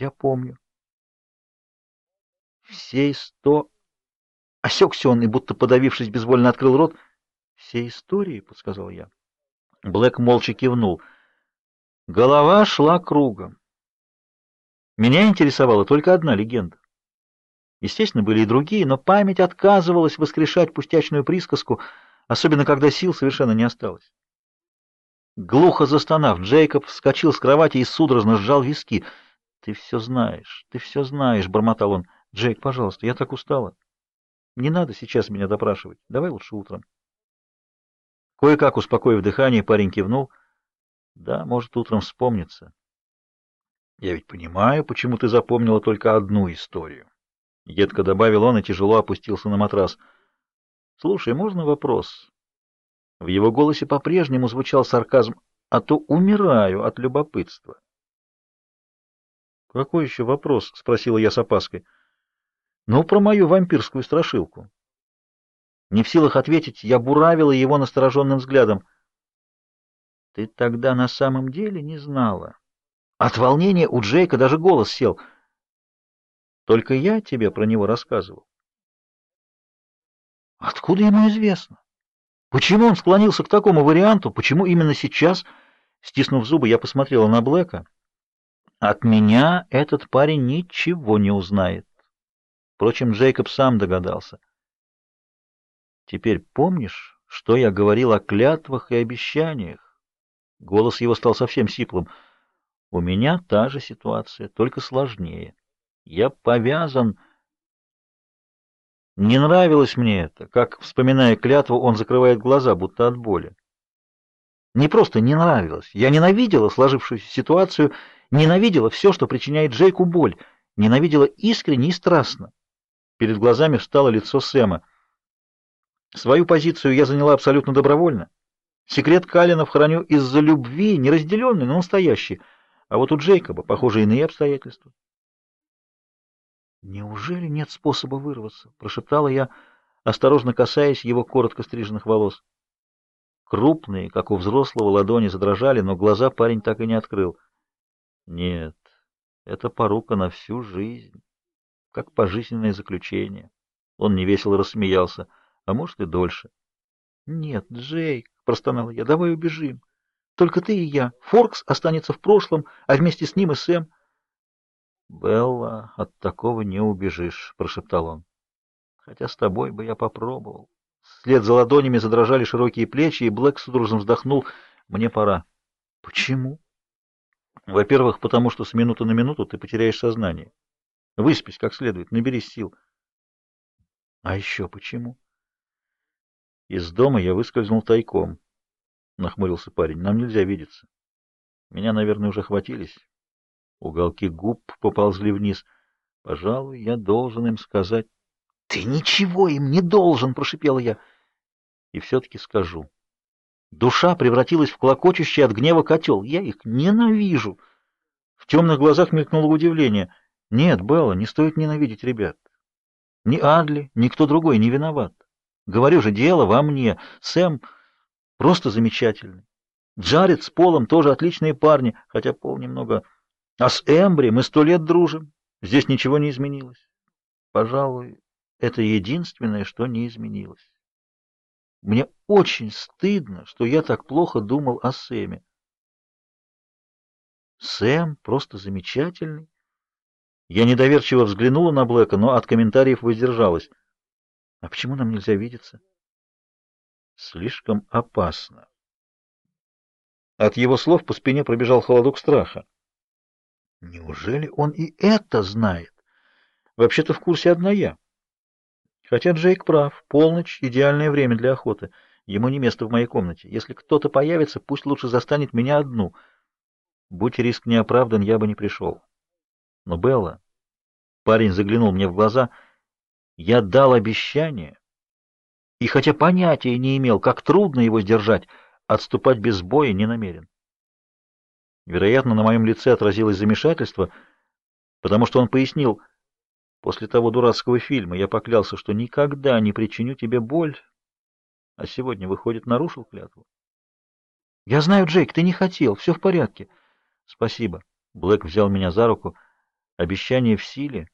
Я помню. Все сто... Осекся он и, будто подавившись, безвольно открыл рот. Все истории, — подсказал я. Блэк молча кивнул. Голова шла кругом. Меня интересовала только одна легенда. Естественно, были и другие, но память отказывалась воскрешать пустячную присказку, особенно когда сил совершенно не осталось. Глухо застонав, Джейкоб вскочил с кровати и судорожно сжал виски. «Ты все знаешь, ты все знаешь», — бормотал он. «Джейк, пожалуйста, я так устала. Не надо сейчас меня допрашивать. Давай лучше утром». Кое-как успокоив дыхание, парень кивнул. «Да, может, утром вспомнится. Я ведь понимаю, почему ты запомнила только одну историю». Едко добавил он и тяжело опустился на матрас. «Слушай, можно вопрос?» В его голосе по-прежнему звучал сарказм, а то умираю от любопытства. «Какой еще вопрос?» — спросила я с опаской. «Ну, про мою вампирскую страшилку». Не в силах ответить, я буравила его настороженным взглядом. «Ты тогда на самом деле не знала?» От волнения у Джейка даже голос сел — только я тебе про него рассказывал. Откуда ему известно? Почему он склонился к такому варианту? Почему именно сейчас? Стиснув зубы, я посмотрела на Блэка. От меня этот парень ничего не узнает. Впрочем, Джейкоб сам догадался. Теперь помнишь, что я говорил о клятвах и обещаниях? Голос его стал совсем сиплым. У меня та же ситуация, только сложнее. Я повязан. Не нравилось мне это, как, вспоминая клятву, он закрывает глаза, будто от боли. Не просто не нравилось. Я ненавидела сложившуюся ситуацию, ненавидела все, что причиняет Джейку боль, ненавидела искренне и страстно. Перед глазами встало лицо Сэма. Свою позицию я заняла абсолютно добровольно. Секрет Калинов храню из-за любви, неразделенной, но настоящей. А вот у Джейкоба, похоже, иные обстоятельства. «Неужели нет способа вырваться?» — прошептала я, осторожно касаясь его коротко стриженных волос. Крупные, как у взрослого, ладони задрожали, но глаза парень так и не открыл. «Нет, это порука на всю жизнь, как пожизненное заключение». Он невесело рассмеялся, а может и дольше. «Нет, Джейк», — простонал я, — «давай убежим. Только ты и я. Форкс останется в прошлом, а вместе с ним и Сэм». «Белла, от такого не убежишь», — прошептал он. «Хотя с тобой бы я попробовал». Вслед за ладонями задрожали широкие плечи, и Блэк судорожно вздохнул. «Мне пора». «Почему?» «Во-первых, потому что с минуты на минуту ты потеряешь сознание. Выспись как следует, наберись сил». «А еще почему?» «Из дома я выскользнул тайком», — нахмурился парень. «Нам нельзя видеться. Меня, наверное, уже хватились». Уголки губ поползли вниз. Пожалуй, я должен им сказать. — Ты ничего им не должен, — прошипела я. И все-таки скажу. Душа превратилась в клокочущий от гнева котел. Я их ненавижу. В темных глазах мелькнуло удивление. Нет, Белла, не стоит ненавидеть ребят. Ни Адли, ни кто другой не виноват. Говорю же, дело во мне. Сэм просто замечательный. Джаред с Полом тоже отличные парни, хотя Пол немного... А с Эмбри мы сто лет дружим. Здесь ничего не изменилось. Пожалуй, это единственное, что не изменилось. Мне очень стыдно, что я так плохо думал о Сэме. Сэм просто замечательный. Я недоверчиво взглянула на Блэка, но от комментариев воздержалась. А почему нам нельзя видеться? Слишком опасно. От его слов по спине пробежал холодок страха. Неужели он и это знает? Вообще-то в курсе одна я. Хотя Джейк прав, полночь — идеальное время для охоты. Ему не место в моей комнате. Если кто-то появится, пусть лучше застанет меня одну. Будь риск не оправдан, я бы не пришел. Но, Белла, парень заглянул мне в глаза, я дал обещание, и хотя понятия не имел, как трудно его сдержать, отступать без боя не намерен. Вероятно, на моем лице отразилось замешательство, потому что он пояснил, после того дурацкого фильма я поклялся, что никогда не причиню тебе боль, а сегодня, выходит, нарушил клятву. — Я знаю, Джейк, ты не хотел, все в порядке. — Спасибо. Блэк взял меня за руку. Обещание в силе,